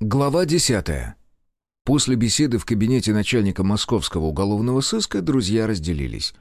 Глава десятая. После беседы в кабинете начальника московского уголовного сыска друзья разделились.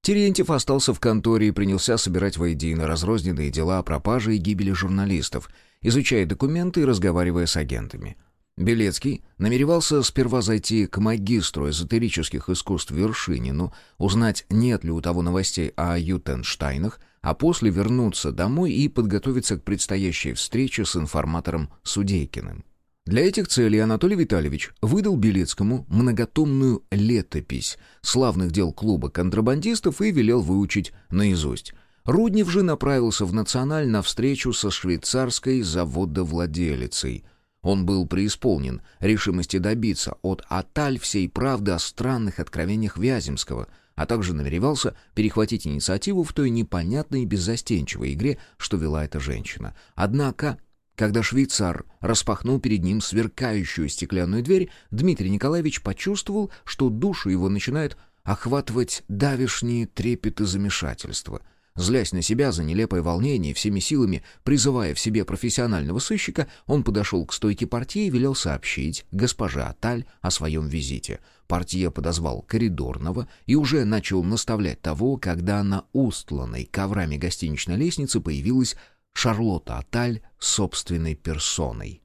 Терентьев остался в конторе и принялся собирать воедино разрозненные дела о пропаже и гибели журналистов, изучая документы и разговаривая с агентами. Белецкий намеревался сперва зайти к магистру эзотерических искусств Вершинину, узнать, нет ли у того новостей о Ютенштайнах, а после вернуться домой и подготовиться к предстоящей встрече с информатором Судейкиным. Для этих целей Анатолий Витальевич выдал Белецкому многотомную летопись славных дел клуба контрабандистов и велел выучить наизусть. Руднев же направился в «Националь» на встречу со швейцарской заводовладелицей. Он был преисполнен решимости добиться от Аталь всей правды о странных откровениях Вяземского, а также намеревался перехватить инициативу в той непонятной и беззастенчивой игре, что вела эта женщина. Однако когда швейцар распахнул перед ним сверкающую стеклянную дверь, Дмитрий Николаевич почувствовал, что душу его начинает охватывать давишние трепеты замешательства. Злясь на себя за нелепое волнение, всеми силами призывая в себе профессионального сыщика, он подошел к стойке портье и велел сообщить госпоже Аталь о своем визите. Портье подозвал коридорного и уже начал наставлять того, когда на устланной коврами гостиничной лестнице появилась Шарлотта Аталь собственной персоной.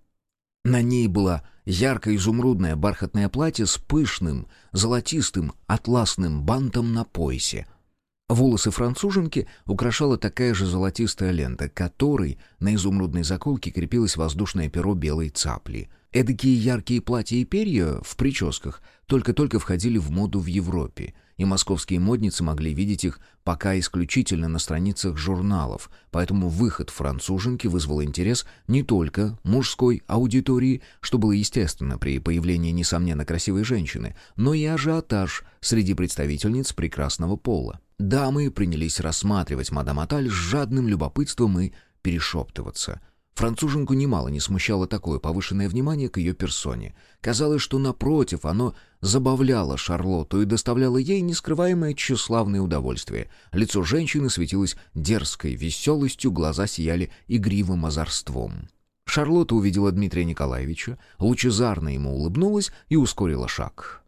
На ней было ярко-изумрудное бархатное платье с пышным, золотистым, атласным бантом на поясе. Волосы француженки украшала такая же золотистая лента, которой на изумрудной заколке крепилось воздушное перо белой цапли. Эдакие яркие платья и перья в прическах только-только входили в моду в Европе — и московские модницы могли видеть их пока исключительно на страницах журналов, поэтому выход француженки вызвал интерес не только мужской аудитории, что было естественно при появлении несомненно красивой женщины, но и ажиотаж среди представительниц прекрасного пола. Дамы принялись рассматривать мадам Аталь с жадным любопытством и перешептываться — Француженку немало не смущало такое повышенное внимание к ее персоне. Казалось, что, напротив, оно забавляло Шарлотту и доставляло ей нескрываемое тщеславное удовольствие. Лицо женщины светилось дерзкой веселостью, глаза сияли игривым озорством. Шарлотта увидела Дмитрия Николаевича, лучезарно ему улыбнулась и ускорила шаг.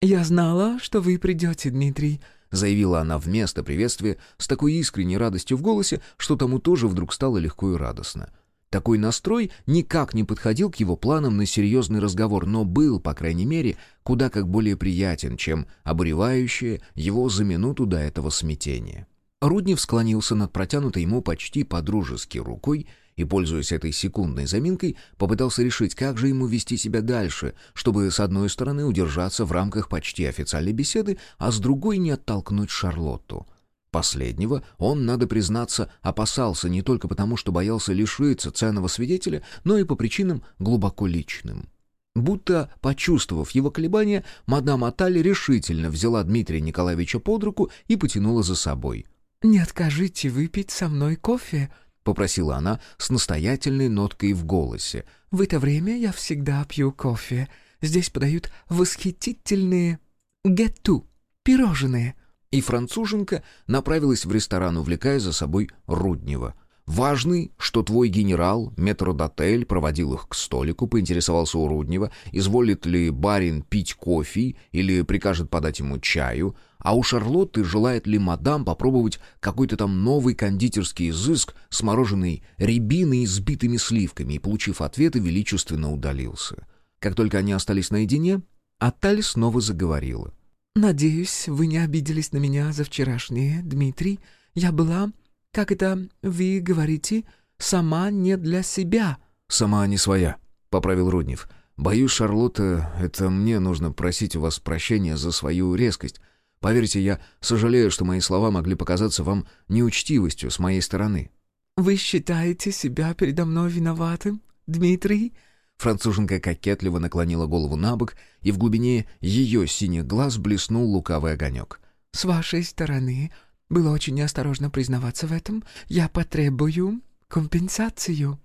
«Я знала, что вы придете, Дмитрий», заявила она вместо приветствия с такой искренней радостью в голосе, что тому тоже вдруг стало легко и радостно. Такой настрой никак не подходил к его планам на серьезный разговор, но был, по крайней мере, куда как более приятен, чем обуревающее его за минуту до этого смятение. Руднев склонился над протянутой ему почти подружески рукой и, пользуясь этой секундной заминкой, попытался решить, как же ему вести себя дальше, чтобы, с одной стороны, удержаться в рамках почти официальной беседы, а с другой не оттолкнуть Шарлотту. Последнего он, надо признаться, опасался не только потому, что боялся лишиться ценного свидетеля, но и по причинам глубоко личным. Будто, почувствовав его колебания, мадам Аталь решительно взяла Дмитрия Николаевича под руку и потянула за собой. «Не откажите выпить со мной кофе», — попросила она с настоятельной ноткой в голосе. «В это время я всегда пью кофе. Здесь подают восхитительные гетту, пирожные». И француженка направилась в ресторан, увлекая за собой Руднева. Важный, что твой генерал, метродотель, проводил их к столику, поинтересовался у Руднева, изволит ли барин пить кофе или прикажет подать ему чаю, а у Шарлотты желает ли мадам попробовать какой-то там новый кондитерский изыск с мороженой рябиной и сбитыми сливками, и, получив ответы, величественно удалился. Как только они остались наедине, Аталь снова заговорила. «Надеюсь, вы не обиделись на меня за вчерашнее, Дмитрий. Я была как это вы говорите, сама не для себя?» «Сама не своя», — поправил Руднев. «Боюсь, Шарлотта, это мне нужно просить у вас прощения за свою резкость. Поверьте, я сожалею, что мои слова могли показаться вам неучтивостью с моей стороны». «Вы считаете себя передо мной виноватым, Дмитрий?» Француженка кокетливо наклонила голову на бок, и в глубине ее синих глаз блеснул лукавый огонек. «С вашей стороны было очень неосторожно признаваться в этом. Я потребую компенсацию».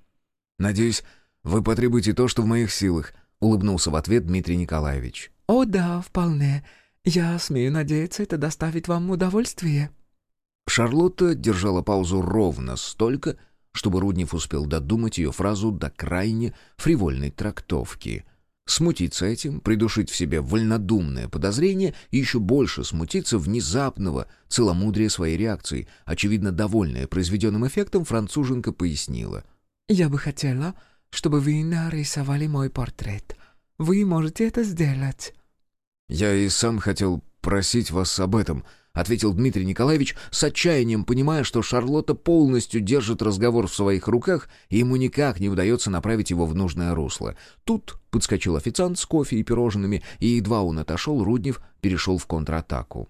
«Надеюсь, вы потребуете то, что в моих силах», — улыбнулся в ответ Дмитрий Николаевич. «О да, вполне. Я смею надеяться, это доставит вам удовольствие». Шарлотта держала паузу ровно столько, чтобы Руднев успел додумать ее фразу до крайне фривольной трактовки. Смутиться этим, придушить в себе вольнодумное подозрение и еще больше смутиться внезапного целомудрия своей реакции. Очевидно, довольная произведенным эффектом, француженка пояснила. «Я бы хотела, чтобы вы нарисовали мой портрет. Вы можете это сделать». «Я и сам хотел просить вас об этом», — ответил Дмитрий Николаевич с отчаянием, понимая, что Шарлотта полностью держит разговор в своих руках, и ему никак не удается направить его в нужное русло. Тут подскочил официант с кофе и пирожными, и едва он отошел, Руднев перешел в контратаку.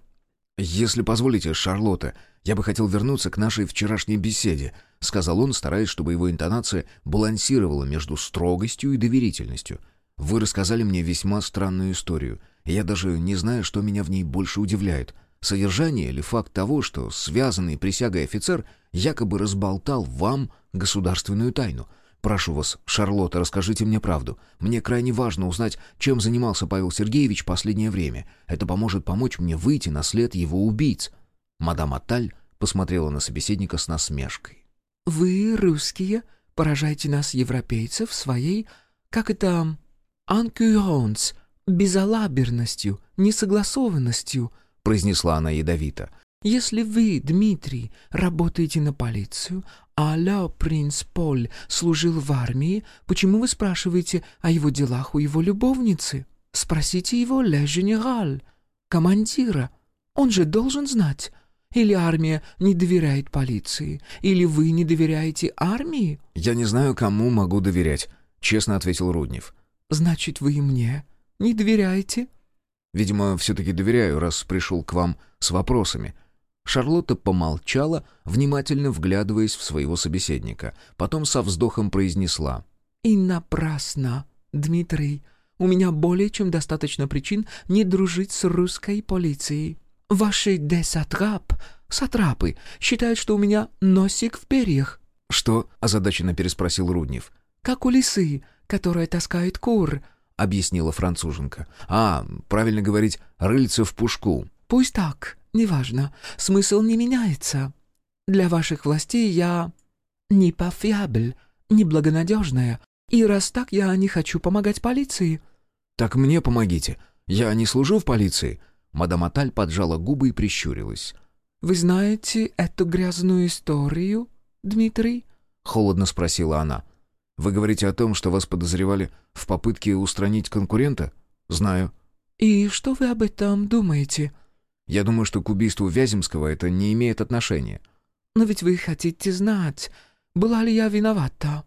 «Если позволите, Шарлотта, я бы хотел вернуться к нашей вчерашней беседе», — сказал он, стараясь, чтобы его интонация балансировала между строгостью и доверительностью. «Вы рассказали мне весьма странную историю, я даже не знаю, что меня в ней больше удивляет. Содержание или факт того, что связанный присягой офицер якобы разболтал вам государственную тайну. Прошу вас, Шарлотта, расскажите мне правду. Мне крайне важно узнать, чем занимался Павел Сергеевич последнее время. Это поможет помочь мне выйти на след его убийц». Мадам Аталь посмотрела на собеседника с насмешкой. «Вы, русские, поражаете нас, европейцев, своей, как это, анкюронс, безалаберностью, несогласованностью», — произнесла она ядовито. «Если вы, Дмитрий, работаете на полицию, а Лео принц Поль служил в армии, почему вы спрашиваете о его делах у его любовницы? Спросите его, Ле Генераль, командира. Он же должен знать. Или армия не доверяет полиции, или вы не доверяете армии?» «Я не знаю, кому могу доверять», — честно ответил Руднев. «Значит, вы мне не доверяете?» «Видимо, все-таки доверяю, раз пришел к вам с вопросами». Шарлотта помолчала, внимательно вглядываясь в своего собеседника. Потом со вздохом произнесла. «И напрасно, Дмитрий. У меня более чем достаточно причин не дружить с русской полицией. Ваши десатрап, сатрапы, считают, что у меня носик в перьях». «Что?» — озадаченно переспросил Руднев. «Как у лисы, которая таскает кур», — объяснила француженка. «А, правильно говорить, рыльце в пушку». «Пусть так, неважно, смысл не меняется. Для ваших властей я не пофиабль, не благонадежная, и раз так я не хочу помогать полиции». «Так мне помогите. Я не служу в полиции». Мадам Аталь поджала губы и прищурилась. «Вы знаете эту грязную историю, Дмитрий?» — холодно спросила она. «Вы говорите о том, что вас подозревали в попытке устранить конкурента?» «Знаю». «И что вы об этом думаете?» Я думаю, что к убийству Вяземского это не имеет отношения. Но ведь вы хотите знать, была ли я виновата?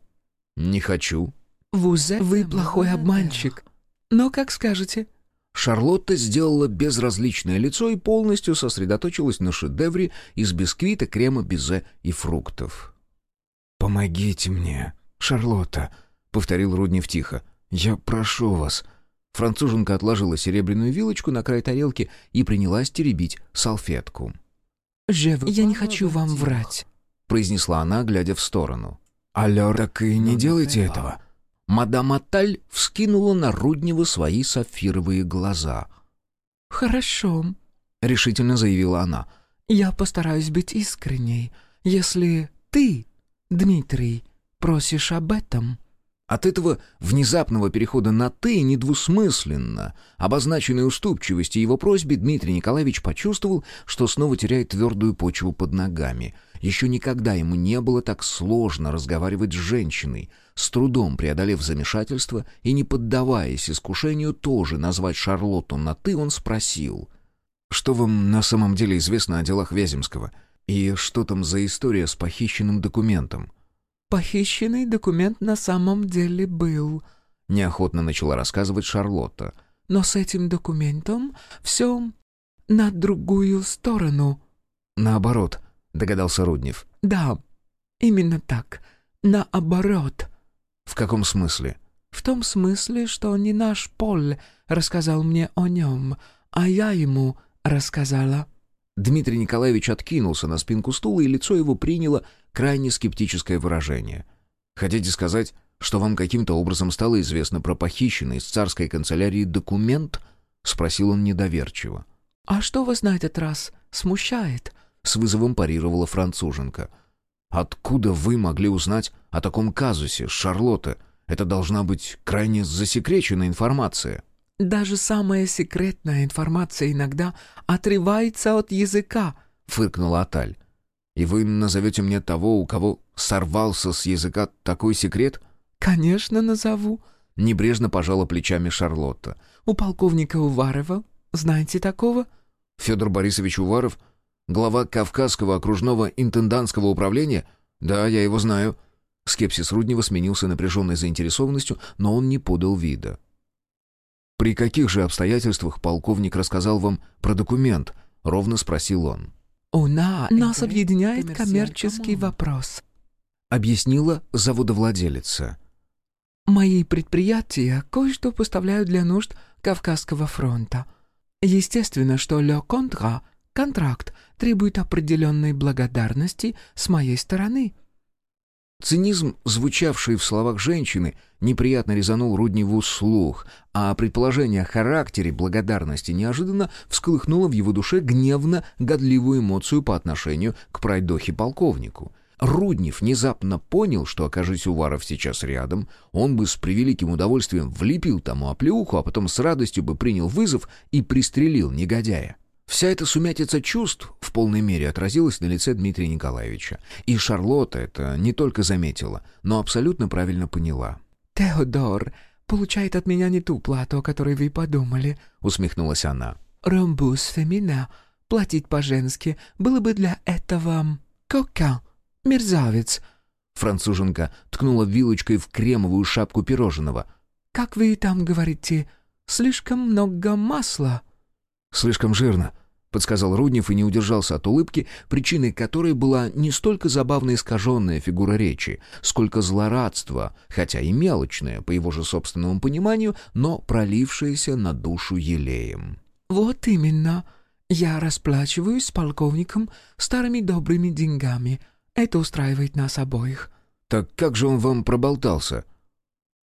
Не хочу. Вузе, вы плохой обманщик. Но как скажете. Шарлотта сделала безразличное лицо и полностью сосредоточилась на шедевре из бисквита, крема, безе и фруктов. «Помогите мне, Шарлотта», — повторил Руднев тихо. «Я прошу вас». Француженка отложила серебряную вилочку на край тарелки и принялась теребить салфетку. «Я не хочу вам врать», — произнесла она, глядя в сторону. «Алло, так и не делайте этого». Мадам Аталь вскинула на Руднева свои сапфировые глаза. «Хорошо», — решительно заявила она. «Я постараюсь быть искренней, если ты, Дмитрий, просишь об этом». От этого внезапного перехода на «ты» недвусмысленно, обозначенной уступчивости его просьбе, Дмитрий Николаевич почувствовал, что снова теряет твердую почву под ногами. Еще никогда ему не было так сложно разговаривать с женщиной, с трудом преодолев замешательство и не поддаваясь искушению тоже назвать Шарлотту на «ты», он спросил. «Что вам на самом деле известно о делах Вяземского? И что там за история с похищенным документом?» «Похищенный документ на самом деле был», — неохотно начала рассказывать Шарлотта. «Но с этим документом все на другую сторону». «Наоборот», — догадался Руднев. «Да, именно так. Наоборот». «В каком смысле?» «В том смысле, что не наш Поль рассказал мне о нем, а я ему рассказала». Дмитрий Николаевич откинулся на спинку стула, и лицо его приняло крайне скептическое выражение. «Хотите сказать, что вам каким-то образом стало известно про похищенный из царской канцелярии документ?» — спросил он недоверчиво. «А что вас на этот раз смущает?» — с вызовом парировала француженка. Откуда вы могли узнать о таком казусе, Шарлотта? Это должна быть крайне засекреченная информация». «Даже самая секретная информация иногда отрывается от языка», — фыркнула Аталь. «И вы назовете мне того, у кого сорвался с языка такой секрет?» «Конечно, назову», — небрежно пожала плечами Шарлотта. «У полковника Уварова. Знаете такого?» «Федор Борисович Уваров? Глава Кавказского окружного интендантского управления? Да, я его знаю». Скепсис Руднева сменился напряженной заинтересованностью, но он не подал вида. «При каких же обстоятельствах полковник рассказал вам про документ?» — ровно спросил он. «У нас объединяет коммерческий вопрос», — объяснила заводовладелица. «Мои предприятия кое-что поставляют для нужд Кавказского фронта. Естественно, что «le contrat» — контракт требует определенной благодарности с моей стороны». Цинизм, звучавший в словах женщины, неприятно резанул Рудневу слух, а предположение о характере благодарности неожиданно всколыхнуло в его душе гневно-годливую эмоцию по отношению к пройдохе-полковнику. Руднев внезапно понял, что, окажись Уваров сейчас рядом, он бы с превеликим удовольствием влепил тому оплеуху, а потом с радостью бы принял вызов и пристрелил негодяя. Вся эта сумятица чувств в полной мере отразилась на лице Дмитрия Николаевича. И Шарлотта это не только заметила, но абсолютно правильно поняла. «Теодор получает от меня не ту плату, о которой вы подумали», — усмехнулась она. «Ромбус фемина, платить по-женски, было бы для этого... кока, мерзавец». Француженка ткнула вилочкой в кремовую шапку пирожного. «Как вы там говорите, слишком много масла?» «Слишком жирно», — подсказал Руднев и не удержался от улыбки, причиной которой была не столько забавно искаженная фигура речи, сколько злорадство, хотя и мелочное, по его же собственному пониманию, но пролившееся на душу елеем. «Вот именно. Я расплачиваюсь с полковником старыми добрыми деньгами. Это устраивает нас обоих». «Так как же он вам проболтался?»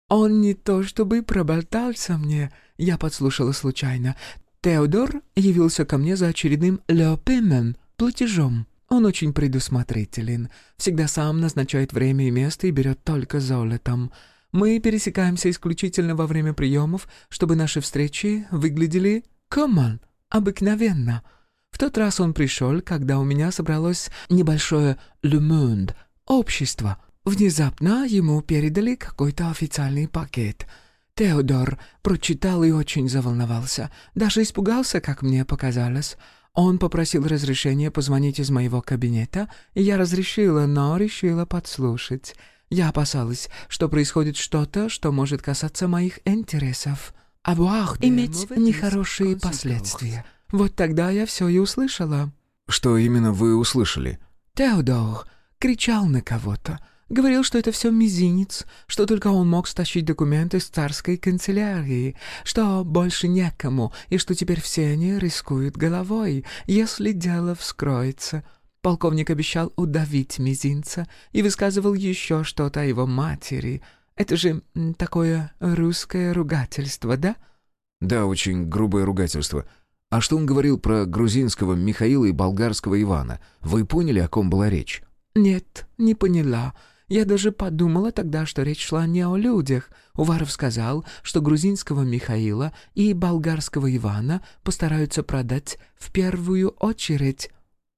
«Он не то чтобы проболтался мне, я подслушала случайно. Теодор явился ко мне за очередным «леопемен» — платежом. Он очень предусмотрителен, всегда сам назначает время и место и берет только золотом. Мы пересекаемся исключительно во время приемов, чтобы наши встречи выглядели «коман», обыкновенно. В тот раз он пришел, когда у меня собралось небольшое «le monde» — общество. Внезапно ему передали какой-то официальный пакет — Теодор прочитал и очень заволновался. Даже испугался, как мне показалось. Он попросил разрешения позвонить из моего кабинета, и я разрешила, но решила подслушать. Я опасалась, что происходит что-то, что может касаться моих интересов. А иметь нехорошие последствия. Вот тогда я все и услышала. «Что именно вы услышали?» Теодор кричал на кого-то. Говорил, что это все мизинец, что только он мог стащить документы с царской канцелярии, что больше некому, и что теперь все они рискуют головой, если дело вскроется. Полковник обещал удавить мизинца и высказывал еще что-то о его матери. Это же такое русское ругательство, да? Да, очень грубое ругательство. А что он говорил про грузинского Михаила и болгарского Ивана? Вы поняли, о ком была речь? Нет, не поняла. Я даже подумала тогда, что речь шла не о людях. Уваров сказал, что грузинского Михаила и болгарского Ивана постараются продать в первую очередь.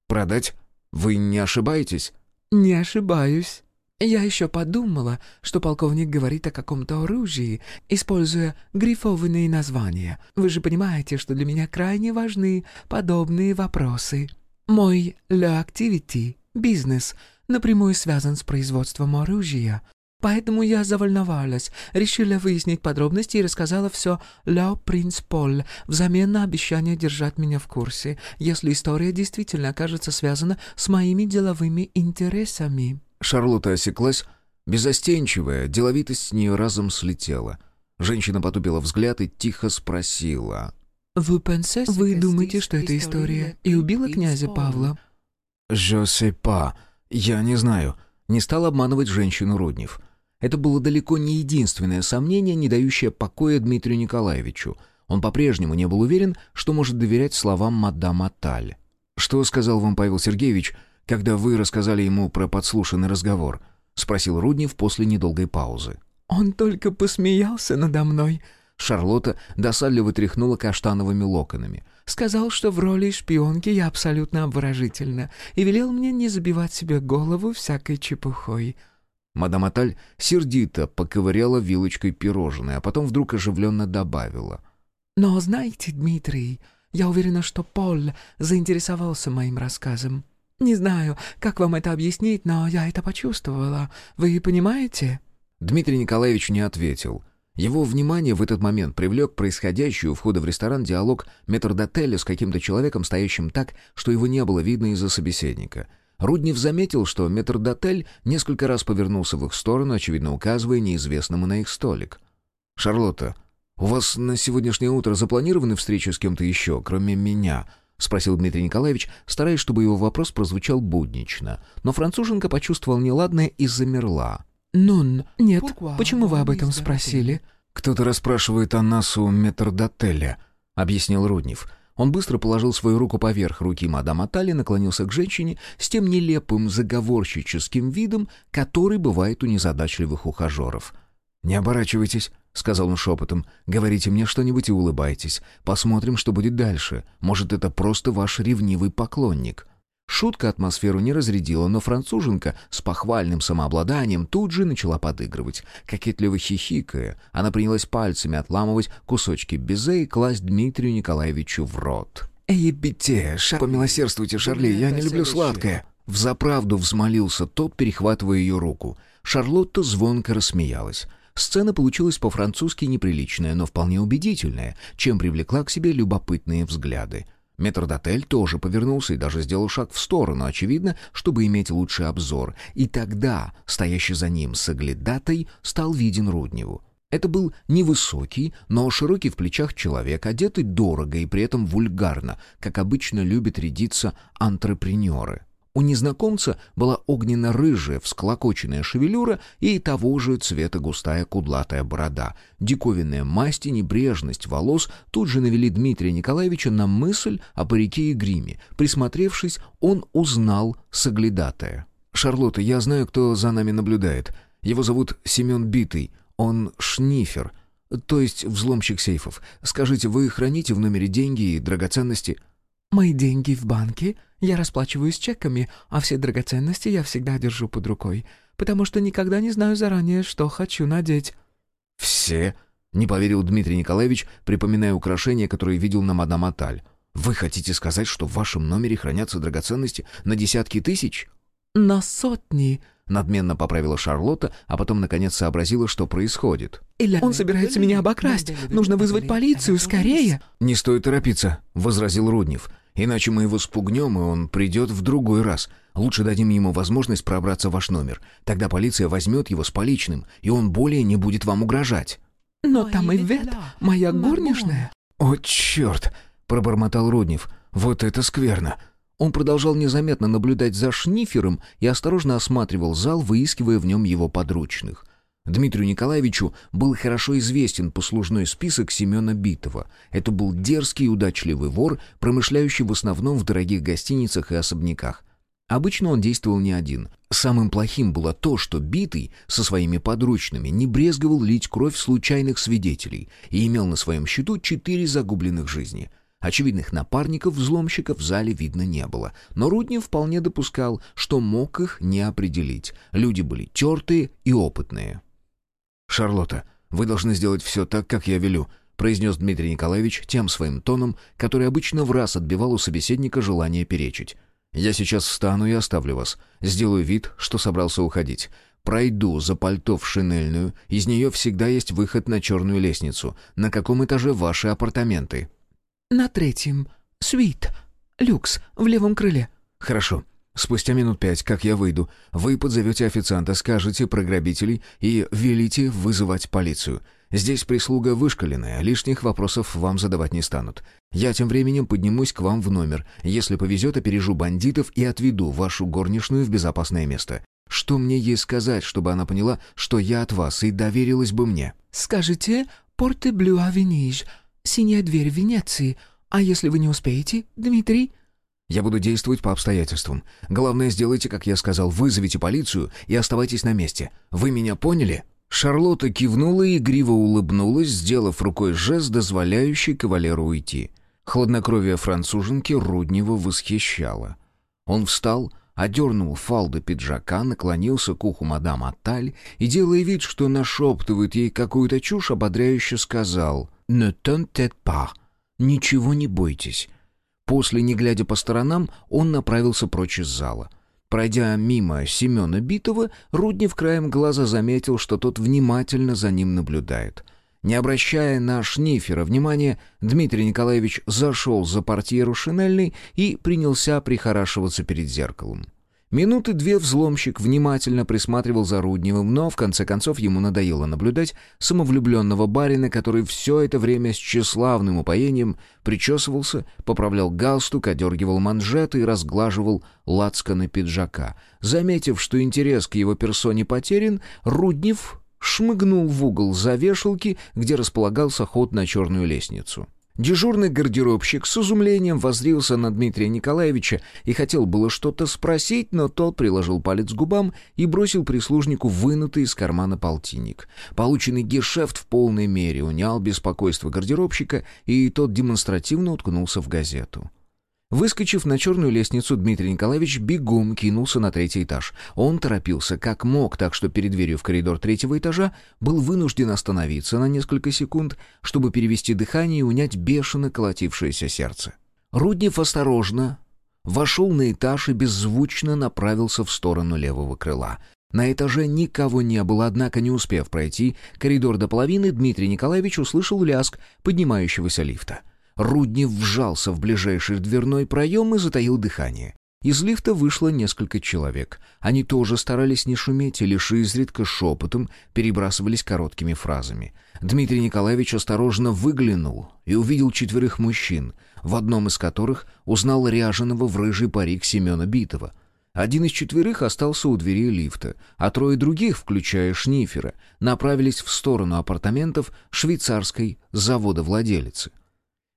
«Продать? Вы не ошибаетесь?» «Не ошибаюсь». Я еще подумала, что полковник говорит о каком-то оружии, используя грифованные названия. Вы же понимаете, что для меня крайне важны подобные вопросы. Мой «le activity» — бизнес — напрямую связан с производством оружия. Поэтому я заволновалась, решила выяснить подробности и рассказала все Ляо Принц Пол взамен на обещание держать меня в курсе, если история действительно окажется связана с моими деловыми интересами». Шарлотта осеклась, безостенчивая, деловитость с нее разом слетела. Женщина потупила взгляд и тихо спросила. «Вы, Вы думаете, что это история и убила князя Павла?» «Je sais pas», «Я не знаю», — не стал обманывать женщину Руднев. Это было далеко не единственное сомнение, не дающее покоя Дмитрию Николаевичу. Он по-прежнему не был уверен, что может доверять словам мадам Аталь. «Что сказал вам Павел Сергеевич, когда вы рассказали ему про подслушанный разговор?» — спросил Руднев после недолгой паузы. «Он только посмеялся надо мной». Шарлотта досадливо тряхнула каштановыми локонами. «Сказал, что в роли шпионки я абсолютно обворожительна, и велел мне не забивать себе голову всякой чепухой». Мадам Аталь сердито поковыряла вилочкой пирожное, а потом вдруг оживленно добавила. «Но знаете, Дмитрий, я уверена, что Пол заинтересовался моим рассказом. Не знаю, как вам это объяснить, но я это почувствовала. Вы понимаете?» Дмитрий Николаевич не ответил. Его внимание в этот момент привлек происходящий у входа в ресторан диалог метрдотеля с каким-то человеком, стоящим так, что его не было видно из-за собеседника. Руднев заметил, что метрдотель несколько раз повернулся в их сторону, очевидно указывая неизвестному на их столик. «Шарлотта, у вас на сегодняшнее утро запланированы встречи с кем-то еще, кроме меня?» — спросил Дмитрий Николаевич, стараясь, чтобы его вопрос прозвучал буднично. Но француженка почувствовала неладное и замерла. «Нун, нет, почему вы об этом спросили?» «Кто-то расспрашивает о нас у метрдотеля», — объяснил Руднев. Он быстро положил свою руку поверх руки мадам Атали, наклонился к женщине с тем нелепым заговорщическим видом, который бывает у незадачливых ухажеров. «Не оборачивайтесь», — сказал он шепотом. «Говорите мне что-нибудь и улыбайтесь. Посмотрим, что будет дальше. Может, это просто ваш ревнивый поклонник». Шутка атмосферу не разрядила, но француженка с похвальным самообладанием тут же начала подыгрывать. Кокетливо хихикая, она принялась пальцами отламывать кусочки безе и класть Дмитрию Николаевичу в рот. «Эй, бите, ша... помилосердствуйте, Шарли, я не люблю сладкое!» Взаправду взмолился тот, перехватывая ее руку. Шарлотта звонко рассмеялась. Сцена получилась по-французски неприличная, но вполне убедительная, чем привлекла к себе любопытные взгляды. Метрдотель тоже повернулся и даже сделал шаг в сторону, очевидно, чтобы иметь лучший обзор. И тогда, стоящий за ним с оглядатой, стал виден Рудневу. Это был невысокий, но широкий в плечах человек, одетый дорого и при этом вульгарно, как обычно любят рядиться антрепренеры. У незнакомца была огненно-рыжая, всклокоченная шевелюра и того же цвета густая кудлатая борода. Диковинная масть и небрежность волос тут же навели Дмитрия Николаевича на мысль о парике и гриме. Присмотревшись, он узнал соглядатая. «Шарлотта, я знаю, кто за нами наблюдает. Его зовут Семен Битый. Он шнифер, то есть взломщик сейфов. Скажите, вы храните в номере деньги и драгоценности?» «Мои деньги в банке, я расплачиваюсь чеками, а все драгоценности я всегда держу под рукой, потому что никогда не знаю заранее, что хочу надеть». «Все?» — не поверил Дмитрий Николаевич, припоминая украшения, которые видел на мадам Аталь. «Вы хотите сказать, что в вашем номере хранятся драгоценности на десятки тысяч?» «На сотни», — надменно поправила Шарлотта, а потом наконец сообразила, что происходит. «Он собирается меня обокрасть. Нужно вызвать полицию, скорее!» «Не стоит торопиться», — возразил Руднев. Иначе мы его спугнем, и он придет в другой раз. Лучше дадим ему возможность пробраться в ваш номер. Тогда полиция возьмет его с поличным, и он более не будет вам угрожать». «Но там и Вет, моя горничная». «О, черт!» — пробормотал Руднев. «Вот это скверно!» Он продолжал незаметно наблюдать за шнифером и осторожно осматривал зал, выискивая в нем его подручных. Дмитрию Николаевичу был хорошо известен послужной список Семена Битова. Это был дерзкий и удачливый вор, промышляющий в основном в дорогих гостиницах и особняках. Обычно он действовал не один. Самым плохим было то, что Битый со своими подручными не брезговал лить кровь случайных свидетелей и имел на своем счету четыре загубленных жизни. Очевидных напарников взломщика в зале видно не было, но Руднев вполне допускал, что мог их не определить. Люди были тертые и опытные. «Шарлотта, вы должны сделать все так, как я велю», произнес Дмитрий Николаевич тем своим тоном, который обычно в раз отбивал у собеседника желание перечить. «Я сейчас встану и оставлю вас. Сделаю вид, что собрался уходить. Пройду за пальто в шинельную, из нее всегда есть выход на черную лестницу. На каком этаже ваши апартаменты?» «На третьем. Свит. Люкс. В левом крыле». «Хорошо. Спустя минут пять, как я выйду, вы подзовете официанта, скажете про грабителей и велите вызывать полицию. Здесь прислуга вышкаленная, лишних вопросов вам задавать не станут. Я тем временем поднимусь к вам в номер. Если повезет, опережу бандитов и отведу вашу горничную в безопасное место. Что мне ей сказать, чтобы она поняла, что я от вас и доверилась бы мне?» «Скажите «Порте Блю Авениж», «Синяя дверь Венеции». А если вы не успеете, Дмитрий?» Я буду действовать по обстоятельствам. Главное, сделайте, как я сказал, вызовите полицию и оставайтесь на месте. Вы меня поняли?» Шарлотта кивнула и игриво улыбнулась, сделав рукой жест, дозволяющий кавалеру уйти. Хладнокровие француженки Руднева восхищало. Он встал, одернул фалды пиджака, наклонился к уху мадам Аталь и, делая вид, что нашептывает ей какую-то чушь, ободряюще сказал «Ne t'inquiète pas, ничего не бойтесь». После, не глядя по сторонам, он направился прочь из зала. Пройдя мимо Семена Битова, Руднев краем глаза заметил, что тот внимательно за ним наблюдает. Не обращая на Шнифера внимания, Дмитрий Николаевич зашел за портьеру шинельной и принялся прихорашиваться перед зеркалом. Минуты две взломщик внимательно присматривал за Рудневым, но в конце концов ему надоело наблюдать самовлюбленного барина, который все это время с тщеславным упоением причесывался, поправлял галстук, одергивал манжеты и разглаживал лацканы пиджака. Заметив, что интерес к его персоне потерян, Руднев шмыгнул в угол за вешалки, где располагался ход на черную лестницу. Дежурный гардеробщик с изумлением воззрился на Дмитрия Николаевича и хотел было что-то спросить, но тот приложил палец к губам и бросил прислужнику вынутый из кармана полтинник. Полученный гешефт в полной мере унял беспокойство гардеробщика, и тот демонстративно уткнулся в газету. Выскочив на черную лестницу, Дмитрий Николаевич бегом кинулся на третий этаж. Он торопился как мог, так что перед дверью в коридор третьего этажа был вынужден остановиться на несколько секунд, чтобы перевести дыхание и унять бешено колотившееся сердце. Руднев осторожно вошел на этаж и беззвучно направился в сторону левого крыла. На этаже никого не было, однако, не успев пройти коридор до половины, Дмитрий Николаевич услышал лязг поднимающегося лифта — Руднев вжался в ближайший дверной проем и затаил дыхание. Из лифта вышло несколько человек. Они тоже старались не шуметь и лишь изредка шепотом перебрасывались короткими фразами. Дмитрий Николаевич осторожно выглянул и увидел четверых мужчин, в одном из которых узнал ряженого в рыжий парик Семена Битова. Один из четверых остался у двери лифта, а трое других, включая Шнифера, направились в сторону апартаментов швейцарской завода-владелицы.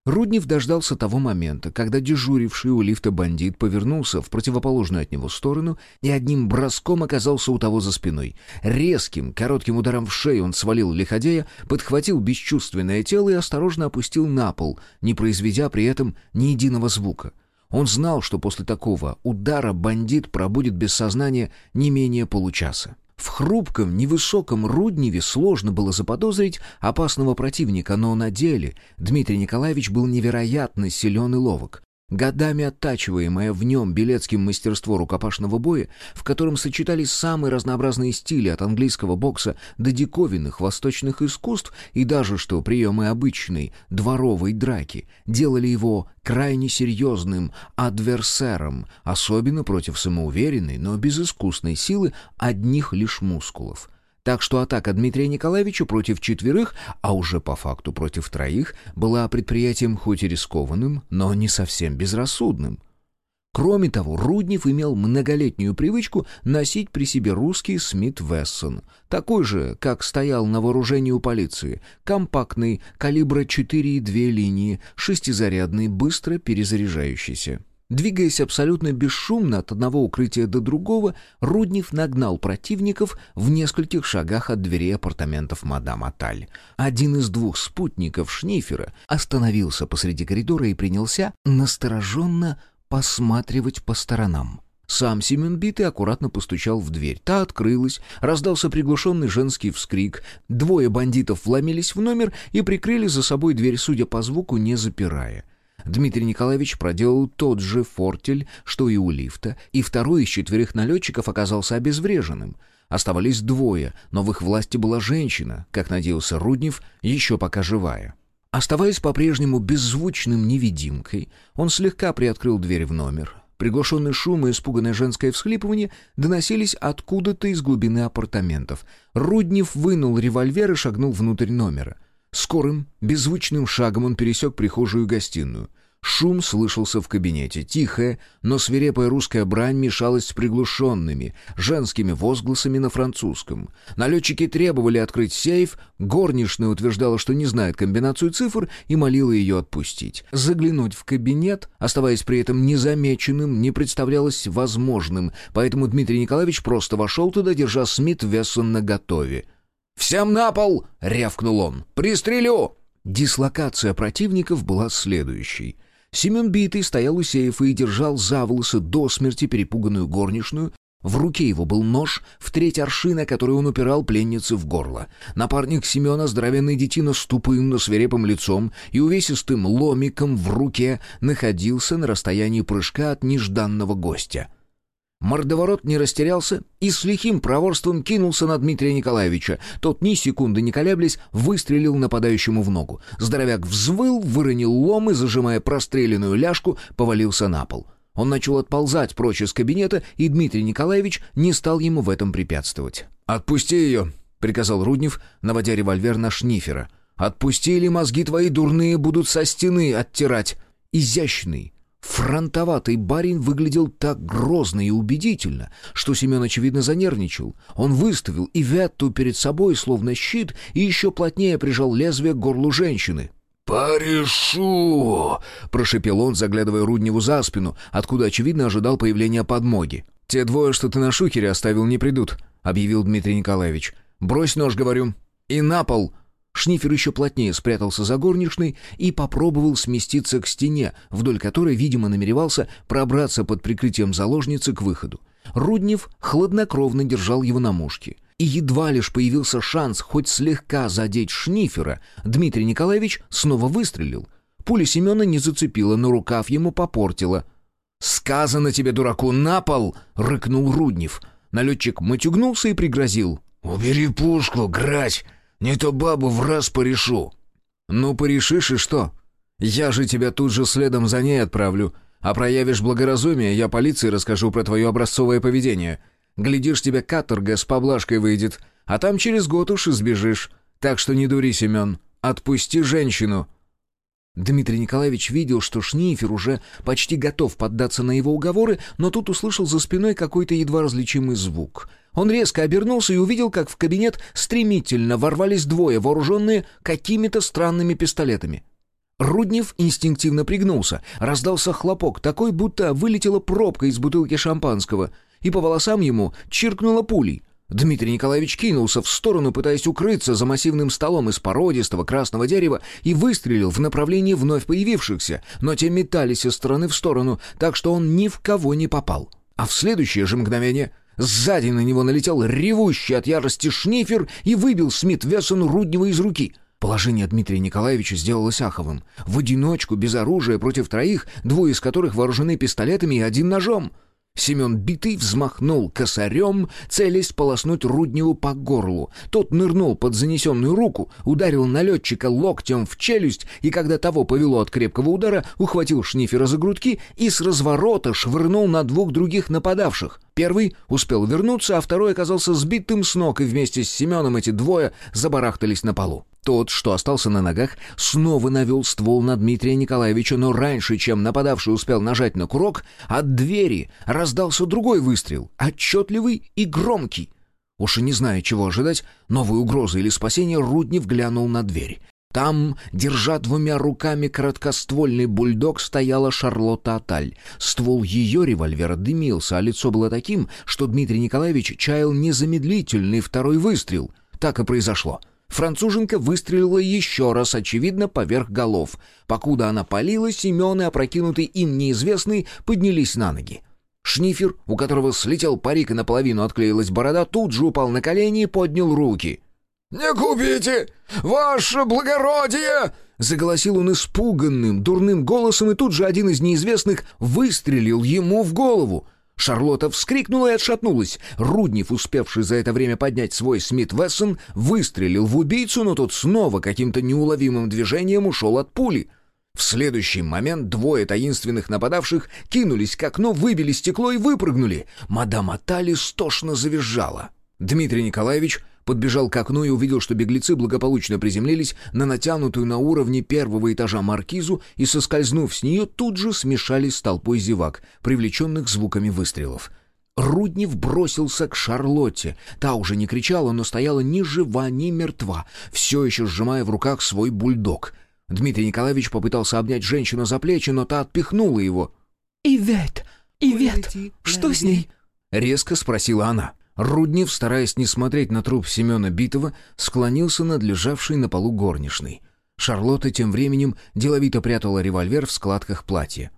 Руднев дождался того момента, когда дежуривший у лифта бандит повернулся в противоположную от него сторону и одним броском оказался у того за спиной. Резким, коротким ударом в шею он свалил лиходея, подхватил бесчувственное тело и осторожно опустил на пол, не произведя при этом ни единого звука. Он знал, что после такого удара бандит пробудет без сознания не менее получаса. В хрупком, невысоком Рудневе сложно было заподозрить опасного противника, но на деле Дмитрий Николаевич был невероятно силен и ловок. Годами оттачиваемое в нем белецким мастерство рукопашного боя, в котором сочетались самые разнообразные стили от английского бокса до диковинных восточных искусств и даже, что приемы обычной дворовой драки, делали его крайне серьезным адверсером, особенно против самоуверенной, но безыскусной силы одних лишь мускулов. Так что атака Дмитрия Николаевича против четверых, а уже по факту против троих, была предприятием хоть и рискованным, но не совсем безрассудным. Кроме того, Руднев имел многолетнюю привычку носить при себе русский Смит Вессон, такой же, как стоял на вооружении у полиции, компактный, калибра 4,2 линии, шестизарядный, быстро перезаряжающийся. Двигаясь абсолютно бесшумно от одного укрытия до другого, Руднев нагнал противников в нескольких шагах от дверей апартаментов мадам Аталь. Один из двух спутников Шнифера остановился посреди коридора и принялся настороженно посматривать по сторонам. Сам Семен Битый аккуратно постучал в дверь. Та открылась, раздался приглушенный женский вскрик. Двое бандитов вломились в номер и прикрыли за собой дверь, судя по звуку, не запирая. Дмитрий Николаевич проделал тот же фортель, что и у лифта, и второй из четверых налетчиков оказался обезвреженным. Оставались двое, но в их власти была женщина, как надеялся Руднев, еще пока живая. Оставаясь по-прежнему беззвучным невидимкой, он слегка приоткрыл дверь в номер. Приглушенный шум и испуганное женское всхлипывание доносились откуда-то из глубины апартаментов. Руднев вынул револьвер и шагнул внутрь номера. Скорым, беззвучным шагом он пересек прихожую и гостиную. Шум слышался в кабинете. Тихая, но свирепая русская брань мешалась с приглушенными, женскими возгласами на французском. Налетчики требовали открыть сейф, горничная утверждала, что не знает комбинацию цифр и молила ее отпустить. Заглянуть в кабинет, оставаясь при этом незамеченным, не представлялось возможным, поэтому Дмитрий Николаевич просто вошел туда, держа Смит Вессон наготове. «Всем на пол!» — рявкнул он. «Пристрелю!» Дислокация противников была следующей. Семен Битый стоял у сейфа и держал за волосы до смерти перепуганную горничную. В руке его был нож в треть аршина, который он упирал пленнице в горло. Напарник Семена, здоровенный детина с тупым, но свирепым лицом и увесистым ломиком в руке, находился на расстоянии прыжка от нежданного гостя — Мордоворот не растерялся и с лихим проворством кинулся на Дмитрия Николаевича. Тот ни секунды не колеблясь выстрелил нападающему в ногу. Здоровяк взвыл, выронил лом и, зажимая простреленную ляжку, повалился на пол. Он начал отползать прочь из кабинета, и Дмитрий Николаевич не стал ему в этом препятствовать. «Отпусти ее!» — приказал Руднев, наводя револьвер на шнифера. «Отпусти, или мозги твои дурные будут со стены оттирать!» Изящный, Фронтоватый барин выглядел так грозно и убедительно, что Семен, очевидно, занервничал. Он выставил и Ветту перед собой, словно щит, и еще плотнее прижал лезвие к горлу женщины. «Порешу!» — прошепел он, заглядывая Рудневу за спину, откуда, очевидно, ожидал появления подмоги. «Те двое, что ты на шухере оставил, не придут», — объявил Дмитрий Николаевич. «Брось нож, говорю, и на пол!» Шнифер еще плотнее спрятался за горничной и попробовал сместиться к стене, вдоль которой, видимо, намеревался пробраться под прикрытием заложницы к выходу. Руднев хладнокровно держал его на мушке. И едва лишь появился шанс хоть слегка задеть Шнифера, Дмитрий Николаевич снова выстрелил. Пуля Семена не зацепила, но рукав ему попортила. «Сказано тебе, дураку, на пол!» — рыкнул Руднев. Налетчик матюгнулся и пригрозил. «Убери пушку, грать! Не то бабу в раз порешу». «Ну, порешишь и что? Я же тебя тут же следом за ней отправлю. А проявишь благоразумие, я полиции расскажу про твое образцовое поведение. Глядишь, тебе каторга с поблажкой выйдет, а там через год уж избежишь. Так что не дури, Семен, отпусти женщину». Дмитрий Николаевич видел, что Шнифер уже почти готов поддаться на его уговоры, но тут услышал за спиной какой-то едва различимый звук — он резко обернулся и увидел, как в кабинет стремительно ворвались двое, вооруженные какими-то странными пистолетами. Руднев инстинктивно пригнулся. Раздался хлопок, такой, будто вылетела пробка из бутылки шампанского, и по волосам ему чиркнула пулей. Дмитрий Николаевич кинулся в сторону, пытаясь укрыться за массивным столом из породистого красного дерева и выстрелил в направлении вновь появившихся, но те метались из стороны в сторону, так что он ни в кого не попал. А в следующее же мгновение Сзади на него налетел ревущий от ярости шнифер и выбил Смит Вессон Руднева из руки. Положение Дмитрия Николаевича сделалось аховым. В одиночку, без оружия, против троих, двое из которых вооружены пистолетами и один ножом. Семен битый взмахнул косарем, целясь полоснуть Рудневу по горлу. Тот нырнул под занесенную руку, ударил налетчика локтем в челюсть, и когда того повело от крепкого удара, ухватил шнифера за грудки и с разворота швырнул на двух других нападавших. Первый успел вернуться, а второй оказался сбитым с ног, и вместе с Семеном эти двое забарахтались на полу. Тот, что остался на ногах, снова навел ствол на Дмитрия Николаевича, но раньше, чем нападавший успел нажать на курок, от двери раздался другой выстрел, отчетливый и громкий. Уж и не зная, чего ожидать, новой угрозы или спасения, Руднев глянул на дверь. Там, держа двумя руками короткоствольный бульдог, стояла Шарлотта Аталь. Ствол ее револьвера дымился, а лицо было таким, что Дмитрий Николаевич чаял незамедлительный второй выстрел. Так и произошло — Француженка выстрелила еще раз, очевидно, поверх голов. Покуда она палила, Семен и опрокинутый им неизвестный поднялись на ноги. Шнифер, у которого слетел парик и наполовину отклеилась борода, тут же упал на колени и поднял руки. «Не губите! Ваше благородие!» Заголосил он испуганным, дурным голосом, и тут же один из неизвестных выстрелил ему в голову. Шарлотта вскрикнула и отшатнулась. Руднев, успевший за это время поднять свой Смит Вессон, выстрелил в убийцу, но тот снова каким-то неуловимым движением ушел от пули. В следующий момент двое таинственных нападавших кинулись к окну, выбили стекло и выпрыгнули. Мадам Атали стошно завизжала. Дмитрий Николаевич подбежал к окну и увидел, что беглецы благополучно приземлились на натянутую на уровне первого этажа маркизу и, соскользнув с нее, тут же смешались с толпой зевак, привлеченных звуками выстрелов. Руднев бросился к Шарлотте. Та уже не кричала, но стояла ни жива, ни мертва, все еще сжимая в руках свой бульдог. Дмитрий Николаевич попытался обнять женщину за плечи, но та отпихнула его. «Ивет! Ивет! Что с ней?» — резко спросила она. Руднев, стараясь не смотреть на труп Семена Битова, склонился над лежавшей на полу горничной. Шарлотта тем временем деловито прятала револьвер в складках платья.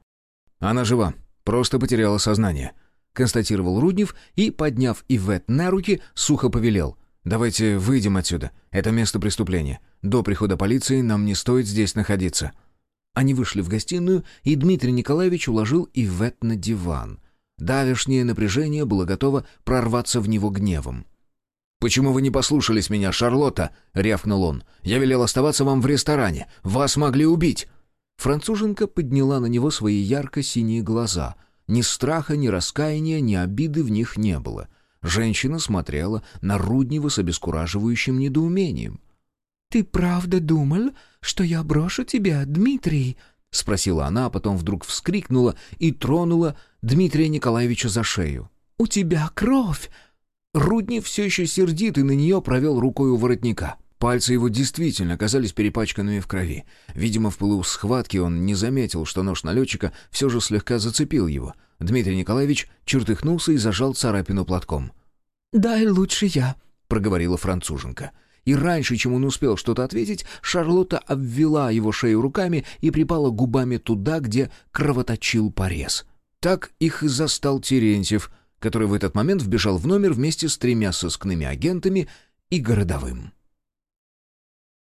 «Она жива, просто потеряла сознание», — констатировал Руднев и, подняв Ивет на руки, сухо повелел. «Давайте выйдем отсюда. Это место преступления. До прихода полиции нам не стоит здесь находиться». Они вышли в гостиную, и Дмитрий Николаевич уложил Ивет на диван — Давешнее напряжение было готово прорваться в него гневом. «Почему вы не послушались меня, Шарлотта?» — рявкнул он. «Я велел оставаться вам в ресторане. Вас могли убить!» Француженка подняла на него свои ярко-синие глаза. Ни страха, ни раскаяния, ни обиды в них не было. Женщина смотрела на Руднева с обескураживающим недоумением. «Ты правда думал, что я брошу тебя, Дмитрий?» — спросила она, а потом вдруг вскрикнула и тронула Дмитрия Николаевича за шею. «У тебя кровь!» Руднев все еще сердитый на нее провел рукой у воротника. Пальцы его действительно оказались перепачканными в крови. Видимо, в пылу схватки он не заметил, что нож налетчика все же слегка зацепил его. Дмитрий Николаевич чертыхнулся и зажал царапину платком. «Дай лучше я», — проговорила француженка. И раньше, чем он успел что-то ответить, Шарлотта обвела его шею руками и припала губами туда, где кровоточил порез. Так их и застал Терентьев, который в этот момент вбежал в номер вместе с тремя сыскными агентами и городовым.